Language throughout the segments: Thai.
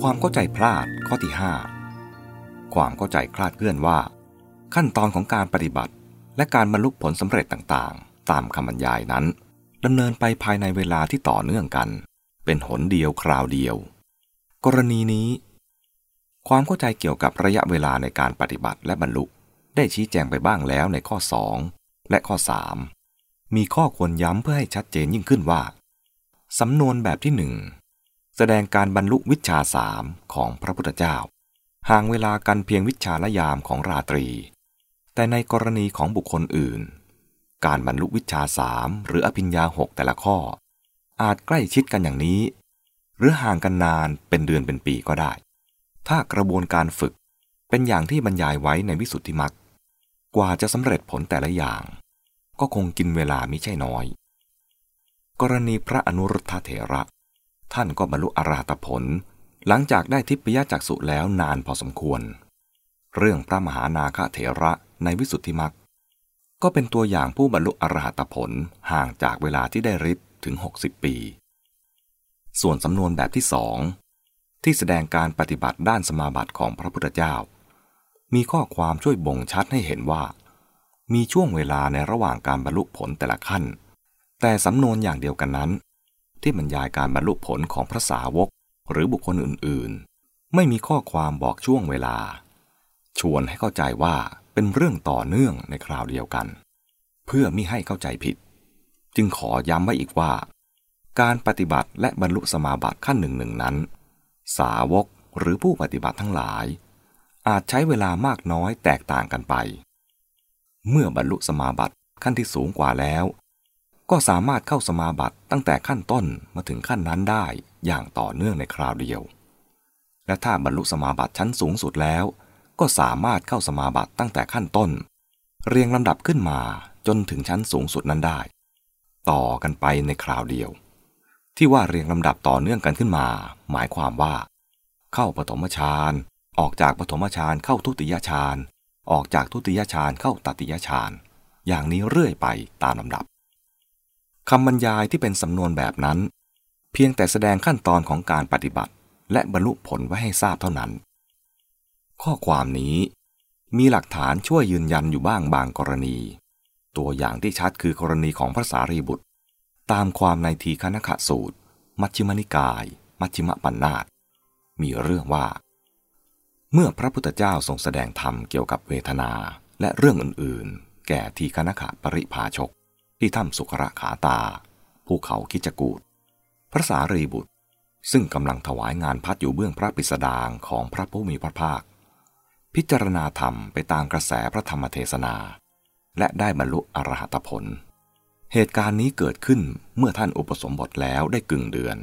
ความเข้าใจพลาดข้อที่ 5 ความเข้าใจคลาดเคลื่อนว่า ขั้นตอนของการปฏิบัติ และการบรรลุผลสำเร็จต่างๆ ตามคำบรรยายนั้นดำเนินไปภายในเวลาที่ต่อเนื่องกัน เป็นหนเดียวคราวเดียว กรณีนี้ ความเข้าใจเกี่ยวกับระยะเวลาในการปฏิบัติและบรรลุได้ชี้แจงไปบ้างแล้วในข้อ 2 และข้อ 3 มีข้อควรย้ำเพื่อให้ชัดเจนยิ่งขึ้นว่าสำนวนแบบที่หนึ่ง แสดงการบรรลุวิชาสามของพระพุทธเจ้า ห่างเวลากันเพียงวิชาละยามของราตรี แต่ในกรณีของบุคคลอื่น การบรรลุวิชาสามหรืออภิญญาหกแต่ละข้อ อาจใกล้ชิดกันอย่างนี้ หรือห่างกันนานเป็นเดือนเป็นปีก็ได้ ถ้ากระบวนการฝึกเป็นอย่างที่บรรยายไว้ในวิสุทธิมรรคกว่าจะสำเร็จผลแต่ละอย่าง ก็คงกินเวลามิใช่น้อย กรณีพระอนุรุทธเถระ ท่านก็บรรลุอรหัตผล หลังจากได้ทิพยจักษุแล้วนานพอสมควร เรื่องพระมหานาคเถระในวิสุทธิมรรคก็เป็นตัวอย่างผู้บรรลุอรหัตผลห่างจากเวลาที่ได้ฤทธิ์ถึง 60 ปี ส่วนสำนวนแบบที่สองที่แสดงการปฏิบัติด้านสมาบัติของพระพุทธเจ้า มีข้อความช่วยบ่งชัดให้เห็นว่า มีช่วงเวลาในระหว่างการบรรลุผลแต่ละขั้น แต่สำนวนอย่างเดียวกันนั้น ที่บรรยายการบรรลุผลของพระสาวกหรือบุคคลอื่นๆ ไม่มีข้อความบอกช่วงเวลา ชวนให้เข้าใจว่าเป็นเรื่องต่อเนื่องในคราวเดียวกัน เพื่อมิให้เข้าใจผิด จึงขอย้ำไว้อีกว่า การปฏิบัติและบรรลุสมาบัติขั้นหนึ่งหนึ่งนั้น สาวกหรือผู้ปฏิบัติทั้งหลาย อาจใช้เวลามากน้อยแตกต่างกันไป เมื่อบรรลุสมาบัติขั้นที่สูงกว่าแล้ว ก็สามารถเข้าสมาบัติตั้งแต่ขั้นต้นมาถึงขั้นนั้นได้อย่างต่อเนื่องในคราวเดียว และถ้าบรรลุสมาบัติชั้นสูงสุดแล้ว ก็สามารถเข้าสมาบัติตั้งแต่ขั้นต้น เรียงลำดับขึ้นมาจนถึงชั้นสูงสุดนั้นได้ ต่อกันไปในคราวเดียว ที่ว่าเรียงลำดับต่อเนื่องกันขึ้นมา หมายความว่า เข้าปฐมฌานออกจากปฐมฌานเข้าทุติยฌานออกจากทุติยฌานเข้าตติยฌานอย่างนี้เรื่อยไปตามลำดับ คำบรรยายที่เป็นสำนวนแบบนั้น เพียงแต่แสดงขั้นตอนของการปฏิบัติ และบรรลุผลไว้ให้ทราบเท่านั้น ข้อความนี้มีหลักฐานช่วยยืนยันอยู่บ้างบางกรณี ตัวอย่างที่ชัดคือกรณีของพระสารีบุตร ตามความในทีฆนขสูตร มัชฌิมนิกาย มัชฌิมปัญนาตมีเรื่องว่า เมื่อพระพุทธเจ้าทรงแสดงธรรมเกี่ยวกับเวทนาและเรื่องอื่นๆ แก่ทีฆนขปริภาชก ที่ถ้ำสุขระขาตา ภูเขาคิจกูดพระสารีบุตร ซึ่งกำลังถวายงานพัดอยู่เบื้องพระปิสดางของพระผู้มีพระภาค พิจารณาธรรมไปตามกระแสพระธรรมเทศนา และได้บรรลุอรหัตผล เหตุการณ์นี้เกิดขึ้นเมื่อท่านอุปสมบทแล้วได้กึ่งเดือน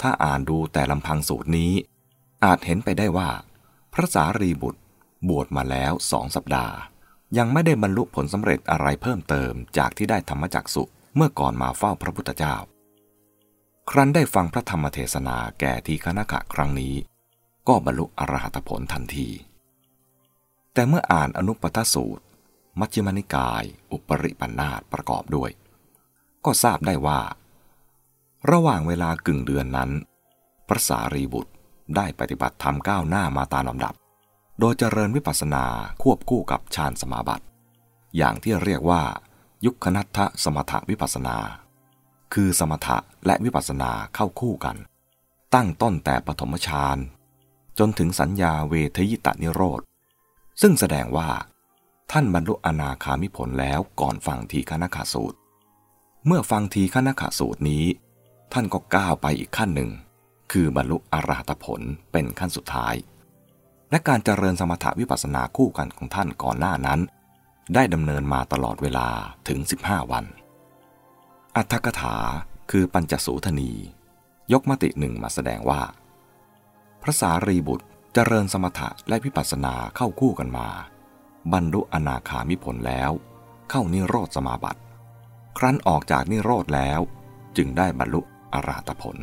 ถ้าอ่านดูแต่ลำพังสูตรนี้ อาจเห็นไปได้ว่า พระสารีบุตรบวชมาแล้วสองสัปดาห์ ยังไม่ได้บรรลุผลสำเร็จอะไรเพิ่มเติมจากที่ได้ธรรมจักสุเมื่อก่อนมาเฝ้าพระพุทธเจ้า ครั้นได้ฟังพระธรรมเทศนาแก่ทีฆนขะครั้งนี้ ก็บรรลุอรหัตผลทันที แต่เมื่ออ่านอนุปทสูตร มัชฌิมนิกาย อุปริปันธาตประกอบด้วย ก็ทราบได้ว่า ระหว่างเวลากึ่งเดือนนั้น พระสารีบุตรได้ปฏิบัติธรรมก้าวหน้ามาตามลำดับ โดยเจริญวิปัสสนาควบคู่กับฌานสมาบัติ อย่างที่เรียกว่า ยุคนัตถสมถวิปัสสนา คือสมถะและวิปัสสนาเข้าคู่กัน ตั้งต้นแต่ปฐมฌานจนถึงสัญญาเวทยิตานิโรธ ซึ่งแสดงว่า ท่านบรรลุอนาคามิผลแล้วก่อนฟังทีฆนขาสูตร เมื่อฟังทีฆนขาสูตรนี้ ท่านก็ก้าวไปอีกขั้นหนึ่ง คือบรรลุอรหัตผลเป็นขั้นสุดท้าย และการเจริญสมถะวิปัสสนาคู่กันของท่านก่อนหน้านั้น ได้ดำเนินมาตลอดเวลาถึง 15 วัน อัตถกถาคือปัญจสูทนี ยกมติหนึ่งมาแสดงว่า พระสารีบุตรเจริญสมถะและวิปัสสนาเข้าคู่กันมา บรรลุอนาคามิผลแล้ว เข้านิโรธสมาบัติ ครั้นออกจากนิโรธแล้ว จึงได้บรรลุอรหัตผล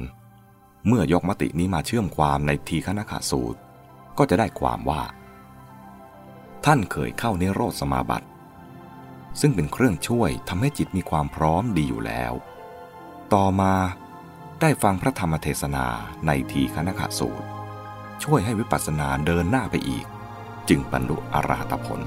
เมื่อยกมตินี้มาเชื่อมความในทีฆนขาสูตร ก็จะได้ความว่า ท่านเคยเข้านิโรธสมาบัติ ซึ่งเป็นเครื่องช่วยทำให้จิตมีความพร้อมดีอยู่แล้ว ต่อมาได้ฟังพระธรรมเทศนาในทีคณขสูตร ช่วยให้วิปัสสนาเดินหน้าไปอีก จึงบรรลุอรหัตผล